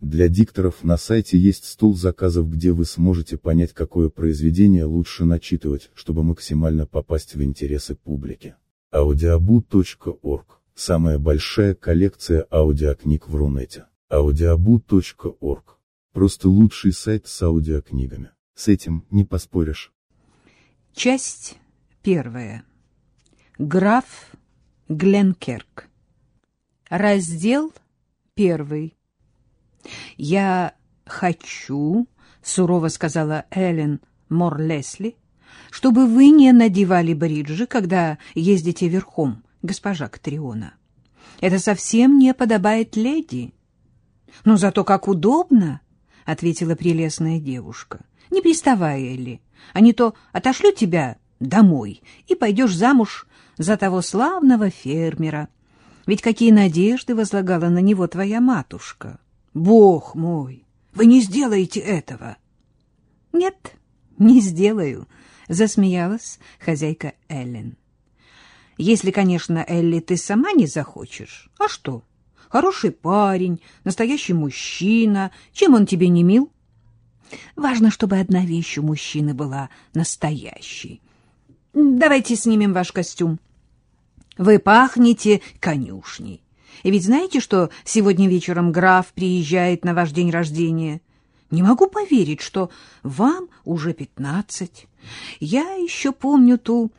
Для дикторов на сайте есть стол заказов, где вы сможете понять, какое произведение лучше начитывать, чтобы максимально попасть в интересы публики. audiobu.org – самая большая коллекция аудиокниг в Рунете. audiobu.org – просто лучший сайт с аудиокнигами. С этим не поспоришь. Часть первая. Граф Гленкерк. Раздел первый. «Я хочу», — сурово сказала Эллен Морлесли, «чтобы вы не надевали бриджи, когда ездите верхом, госпожа Катриона. Это совсем не подобает леди». «Но зато как удобно», — ответила прелестная девушка, «не приставай, Элли, а не то отошлю тебя домой и пойдешь замуж за того славного фермера. Ведь какие надежды возлагала на него твоя матушка!» Бог мой, вы не сделаете этого. Нет, не сделаю, засмеялась хозяйка Эллен. Если, конечно, Элли, ты сама не захочешь. А что? Хороший парень, настоящий мужчина. Чем он тебе не мил? Важно, чтобы одна вещь у мужчины была настоящей. Давайте снимем ваш костюм. Вы пахнете конюшней. И ведь знаете, что сегодня вечером граф приезжает на ваш день рождения? Не могу поверить, что вам уже пятнадцать. Я еще помню ту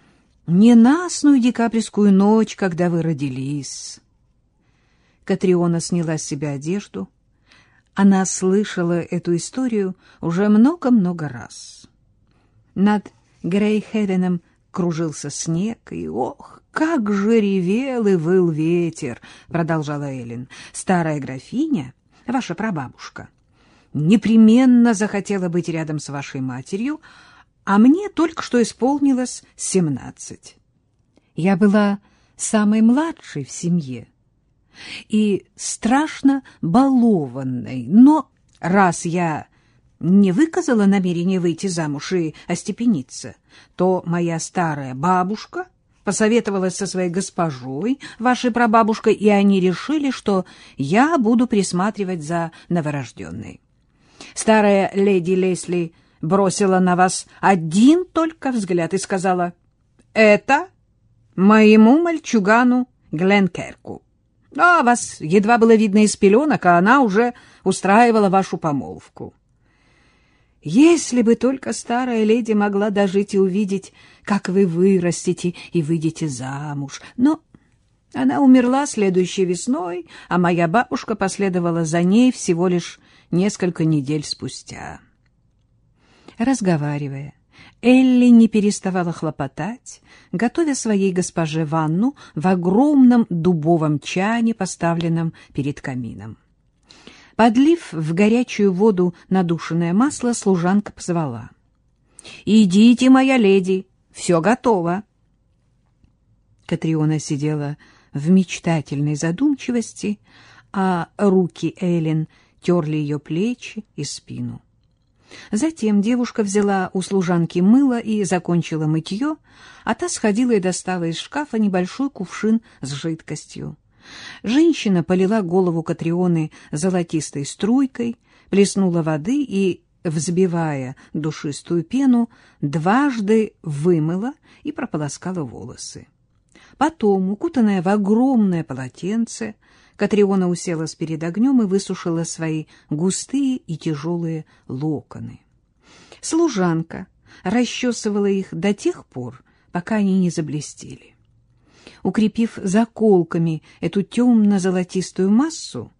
ненастную декабрьскую ночь, когда вы родились. Катриона сняла с себя одежду. Она слышала эту историю уже много-много раз. Над Грейхевеном кружился снег, и, ох, как же ревел и выл ветер, — продолжала Эллен. Старая графиня, ваша прабабушка, непременно захотела быть рядом с вашей матерью, а мне только что исполнилось семнадцать. Я была самой младшей в семье и страшно балованной, но раз я не выказала намерения выйти замуж и остепениться, то моя старая бабушка посоветовалась со своей госпожой, вашей прабабушкой, и они решили, что я буду присматривать за новорожденной. Старая леди Лесли бросила на вас один только взгляд и сказала, «Это моему мальчугану Гленкерку». А вас едва было видно из пеленок, а она уже устраивала вашу помолвку. Если бы только старая леди могла дожить и увидеть, как вы вырастете и выйдете замуж. Но она умерла следующей весной, а моя бабушка последовала за ней всего лишь несколько недель спустя. Разговаривая, Элли не переставала хлопотать, готовя своей госпоже ванну в огромном дубовом чане, поставленном перед камином. Подлив в горячую воду надушенное масло, служанка позвала. — Идите, моя леди, все готово. Катриона сидела в мечтательной задумчивости, а руки Эллен терли ее плечи и спину. Затем девушка взяла у служанки мыло и закончила мытье, а та сходила и достала из шкафа небольшой кувшин с жидкостью. Женщина полила голову Катрионы золотистой струйкой, плеснула воды и, взбивая душистую пену, дважды вымыла и прополоскала волосы. Потом, укутанная в огромное полотенце, Катриона уселась перед огнем и высушила свои густые и тяжелые локоны. Служанка расчесывала их до тех пор, пока они не заблестели. Укрепив заколками эту темно-золотистую массу,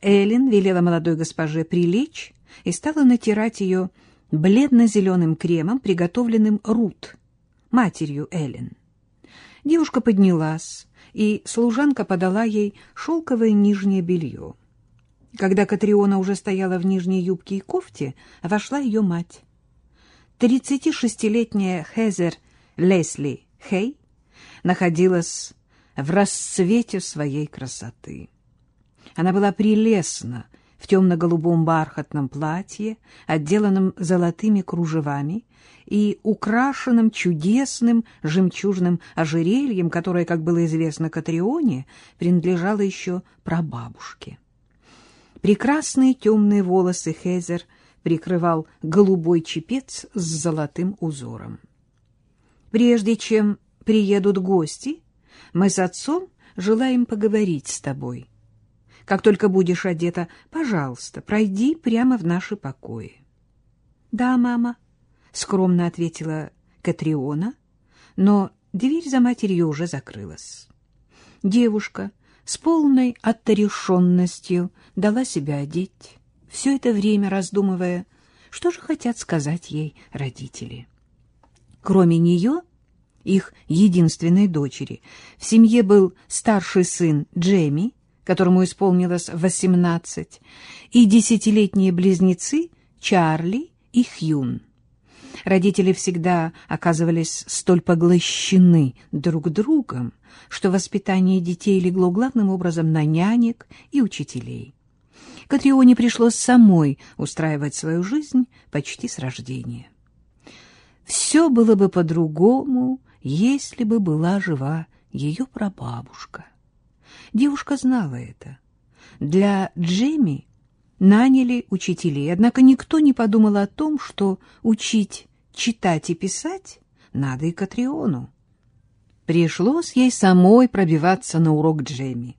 Эллен велела молодой госпоже прилечь и стала натирать ее бледно-зеленым кремом, приготовленным Рут, матерью Эллен. Девушка поднялась, и служанка подала ей шелковое нижнее белье. Когда Катриона уже стояла в нижней юбке и кофте, вошла ее мать. 36-летняя Хезер Лесли Хей находилась в расцвете своей красоты. Она была прелестна в темно-голубом бархатном платье, отделанном золотыми кружевами и украшенном чудесным жемчужным ожерельем, которое, как было известно Катрионе, принадлежало еще прабабушке. Прекрасные темные волосы Хезер прикрывал голубой чепец с золотым узором. «Прежде чем приедут гости, мы с отцом желаем поговорить с тобой», как только будешь одета, пожалуйста, пройди прямо в наши покои. — Да, мама, — скромно ответила Катриона, но дверь за матерью уже закрылась. Девушка с полной отрешенностью дала себя одеть, все это время раздумывая, что же хотят сказать ей родители. Кроме нее, их единственной дочери, в семье был старший сын Джейми, которому исполнилось восемнадцать, и десятилетние близнецы Чарли и Хьюн. Родители всегда оказывались столь поглощены друг другом, что воспитание детей легло главным образом на нянек и учителей. Катрионе пришлось самой устраивать свою жизнь почти с рождения. Все было бы по-другому, если бы была жива ее прабабушка. Девушка знала это. Для Джемми наняли учителей, однако никто не подумал о том, что учить читать и писать надо и Катриону. Пришлось ей самой пробиваться на урок Джемми.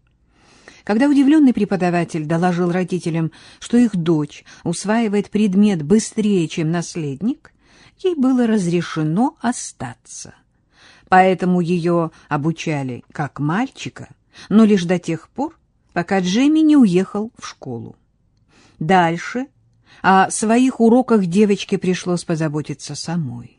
Когда удивленный преподаватель доложил родителям, что их дочь усваивает предмет быстрее, чем наследник, ей было разрешено остаться. Поэтому ее обучали как мальчика, но лишь до тех пор, пока Джемми не уехал в школу. Дальше о своих уроках девочке пришлось позаботиться самой.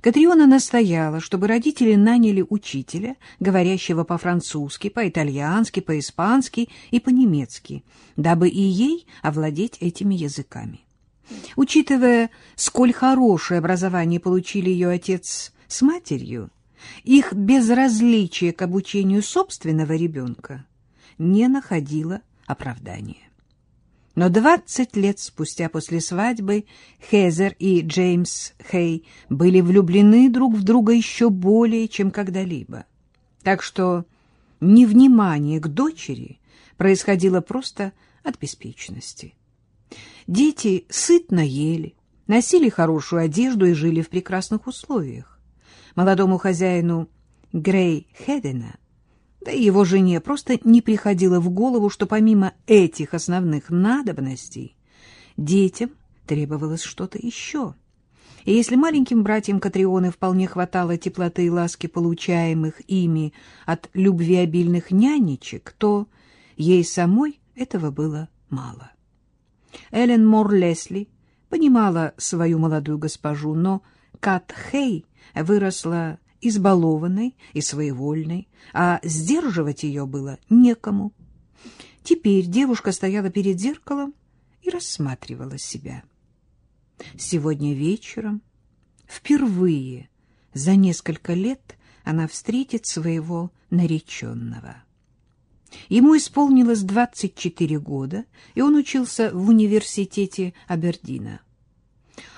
Катриона настояла, чтобы родители наняли учителя, говорящего по-французски, по-итальянски, по-испански и по-немецки, дабы и ей овладеть этими языками. Учитывая, сколь хорошее образование получили ее отец с матерью, их безразличие к обучению собственного ребенка не находило оправдания. Но двадцать лет спустя после свадьбы Хезер и Джеймс Хей были влюблены друг в друга еще более, чем когда-либо. Так что невнимание к дочери происходило просто от беспечности. Дети сытно ели, носили хорошую одежду и жили в прекрасных условиях молодому хозяину Грей Хедена, да и его жене просто не приходило в голову, что помимо этих основных надобностей детям требовалось что-то еще. И если маленьким братьям Катрионы вполне хватало теплоты и ласки, получаемых ими от любвеобильных нянечек, то ей самой этого было мало. Эллен Мор Лесли понимала свою молодую госпожу, но Кат Хей выросла избалованной и своевольной, а сдерживать ее было некому. Теперь девушка стояла перед зеркалом и рассматривала себя. Сегодня вечером, впервые за несколько лет, она встретит своего нареченного. Ему исполнилось 24 года, и он учился в университете Абердина.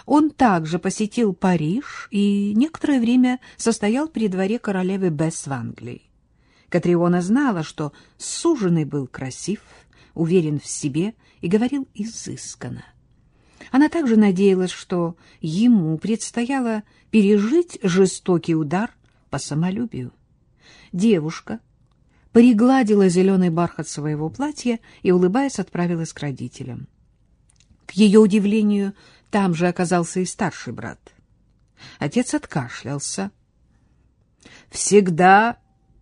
Он также посетил Париж и некоторое время состоял при дворе королевы Бесс в Англии. Катриона знала, что суженый был красив, уверен в себе и говорил изысканно. Она также надеялась, что ему предстояло пережить жестокий удар по самолюбию. Девушка пригладила зеленый бархат своего платья и, улыбаясь, отправилась к родителям. К ее удивлению, там же оказался и старший брат. Отец откашлялся. «Всегда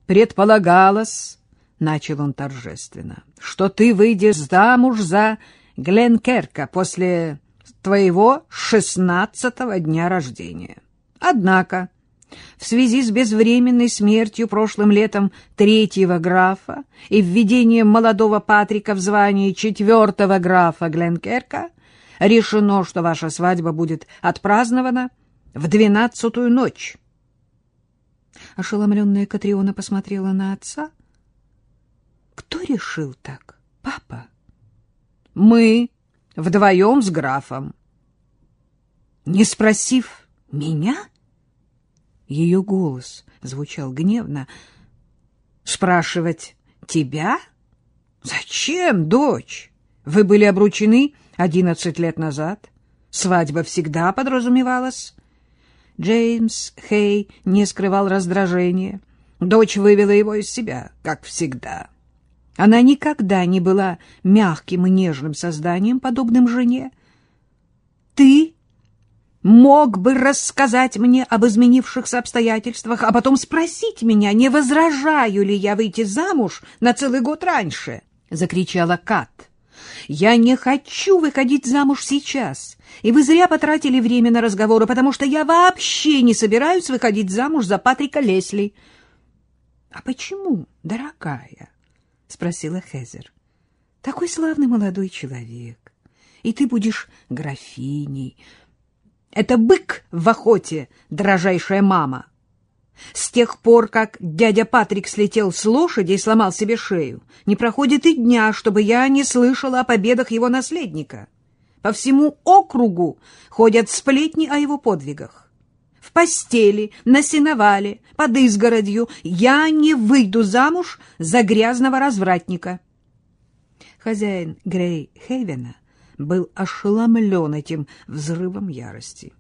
предполагалось, — начал он торжественно, — что ты выйдешь замуж за Гленкерка после твоего шестнадцатого дня рождения. Однако в связи с безвременной смертью прошлым летом третьего графа и введением молодого Патрика в звание четвертого графа Гленкерка решено, что ваша свадьба будет отпразднована в двенадцатую ночь. Ошеломленная Катриона посмотрела на отца. Кто решил так, папа? Мы вдвоем с графом. Не спросив меня? Ее голос звучал гневно. Спрашивать тебя? Зачем, дочь? Вы были обручены одиннадцать лет назад. Свадьба всегда подразумевалась. Джеймс Хей не скрывал раздражения. Дочь вывела его из себя, как всегда. Она никогда не была мягким и нежным созданием, подобным жене. Ты мог бы рассказать мне об изменившихся обстоятельствах, а потом спросить меня, не возражаю ли я выйти замуж на целый год раньше, — закричала Кат. Я не хочу выходить замуж сейчас, и вы зря потратили время на разговоры, потому что я вообще не собираюсь выходить замуж за Патрика Лесли. — А почему, дорогая? — спросила Хезер. — Такой славный молодой человек, и ты будешь графиней. Это бык в охоте, дрожайшая мама. С тех пор, как дядя Патрик слетел с лошади и сломал себе шею, не проходит и дня, чтобы я не слышала о победах его наследника. По всему округу ходят сплетни о его подвигах. В постели, на сеновале, под изгородью я не выйду замуж за грязного развратника. Хозяин Грей Хейвена был ошеломлен этим взрывом ярости.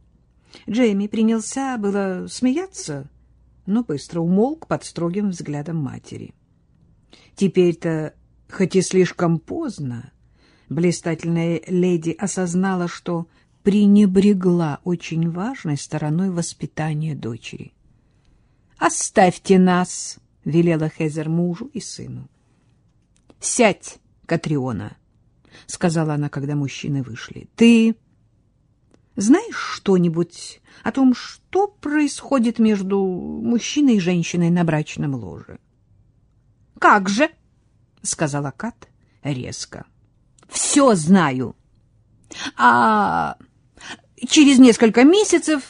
Джейми принялся было смеяться, но быстро умолк под строгим взглядом матери. Теперь-то, хоть и слишком поздно, блистательная леди осознала, что пренебрегла очень важной стороной воспитания дочери. «Оставьте нас!» — велела Хезер мужу и сыну. «Сядь, Катриона!» — сказала она, когда мужчины вышли. «Ты знаешь что-нибудь о том, что происходит между мужчиной и женщиной на брачном ложе? — Как же? — сказала Кат резко. — Все знаю. А через несколько месяцев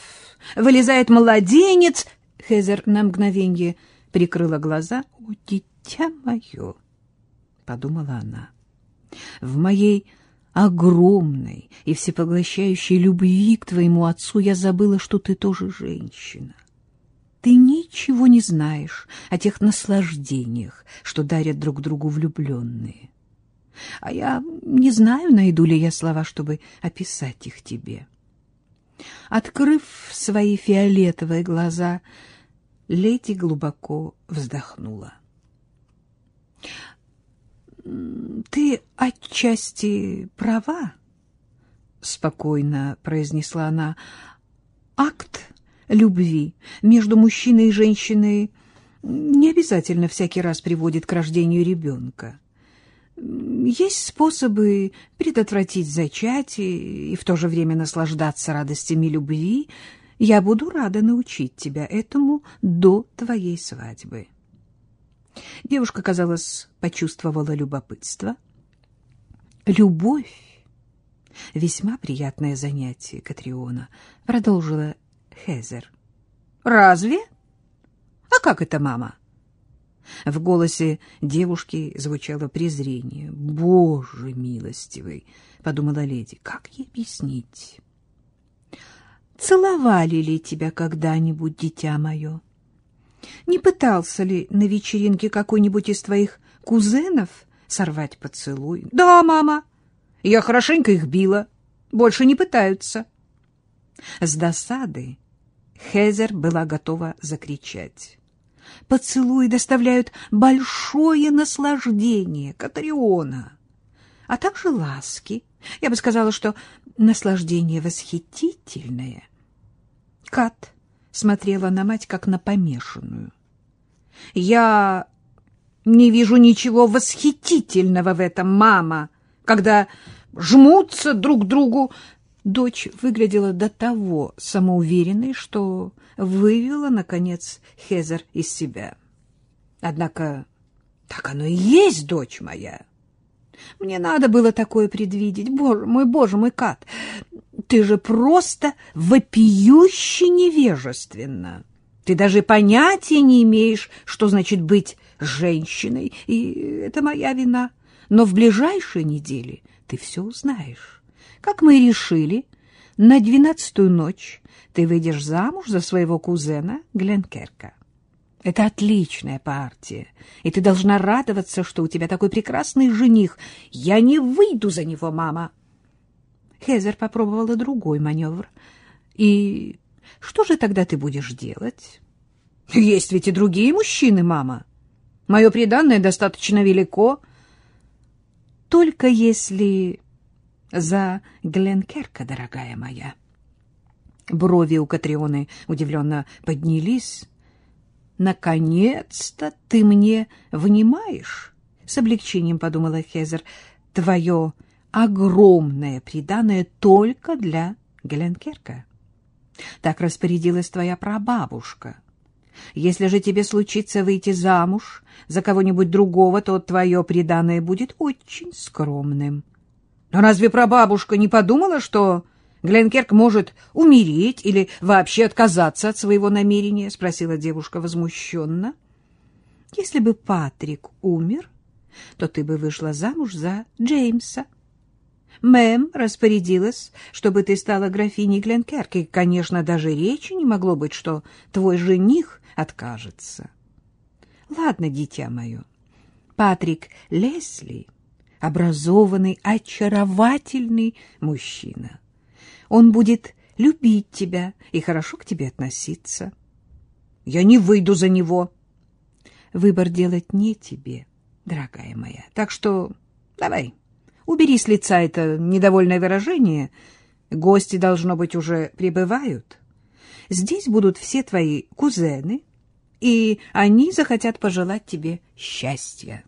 вылезает младенец. Хезер на мгновенье прикрыла глаза. — О, дитя мое! — подумала она. — В моей огромной и всепоглощающей любви к твоему отцу я забыла, что ты тоже женщина. Ты ничего не знаешь о тех наслаждениях, что дарят друг другу влюбленные. А я не знаю, найду ли я слова, чтобы описать их тебе. Открыв свои фиолетовые глаза, леди глубоко вздохнула. Ты отчасти права, спокойно произнесла она. Акт любви между мужчиной и женщиной не обязательно всякий раз приводит к рождению ребенка. Есть способы предотвратить зачатие и в то же время наслаждаться радостями любви. Я буду рада научить тебя этому до твоей свадьбы. Девушка, казалось, почувствовала любопытство. «Любовь — весьма приятное занятие, Катриона», — продолжила Хезер. «Разве? А как это, мама?» В голосе девушки звучало презрение. «Боже милостивый!» — подумала леди. «Как ей объяснить?» «Целовали ли тебя когда-нибудь, дитя мое?» Не пытался ли на вечеринке какой-нибудь из твоих кузенов сорвать поцелуй? Да, мама. Я хорошенько их била. Больше не пытаются. С досады Хезер была готова закричать. Поцелуи доставляют большое наслаждение, Катриона, а также ласки. Я бы сказала, что наслаждение восхитительное. Кат смотрела на мать, как на помешанную. «Я не вижу ничего восхитительного в этом, мама, когда жмутся друг к другу. Дочь выглядела до того самоуверенной, что вывела, наконец, Хезер из себя. Однако так оно и есть, дочь моя. Мне надо было такое предвидеть. Боже мой, боже мой, Кат, ты же просто вопиюще невежественна. Ты даже понятия не имеешь, что значит быть женщиной, и это моя вина. Но в ближайшие недели ты все узнаешь. Как мы и решили, на двенадцатую ночь ты выйдешь замуж за своего кузена Гленкерка. Это отличная партия, и ты должна радоваться, что у тебя такой прекрасный жених. Я не выйду за него, мама. Хезер попробовала другой маневр. И что же тогда ты будешь делать? Есть ведь и другие мужчины, мама. Мое преданное достаточно велико. Только если за Гленкерка, дорогая моя. Брови у Катрионы удивленно поднялись. «Наконец-то ты мне внимаешь?» — с облегчением подумала Хезер. «Твое огромное преданное только для Геленкерка. Так распорядилась твоя прабабушка. Если же тебе случится выйти замуж за кого-нибудь другого, то твое преданное будет очень скромным. Но разве прабабушка не подумала, что Гленкерк может умереть или вообще отказаться от своего намерения? — спросила девушка возмущенно. — Если бы Патрик умер, то ты бы вышла замуж за Джеймса. Мэм распорядилась, чтобы ты стала графиней Гленкерк, и, конечно, даже речи не могло быть, что твой жених откажется. Ладно, дитя мое, Патрик Лесли — образованный, очаровательный мужчина. Он будет любить тебя и хорошо к тебе относиться. Я не выйду за него. Выбор делать не тебе, дорогая моя. Так что давай, убери с лица это недовольное выражение. Гости, должно быть, уже прибывают. Здесь будут все твои кузены, и они захотят пожелать тебе счастья.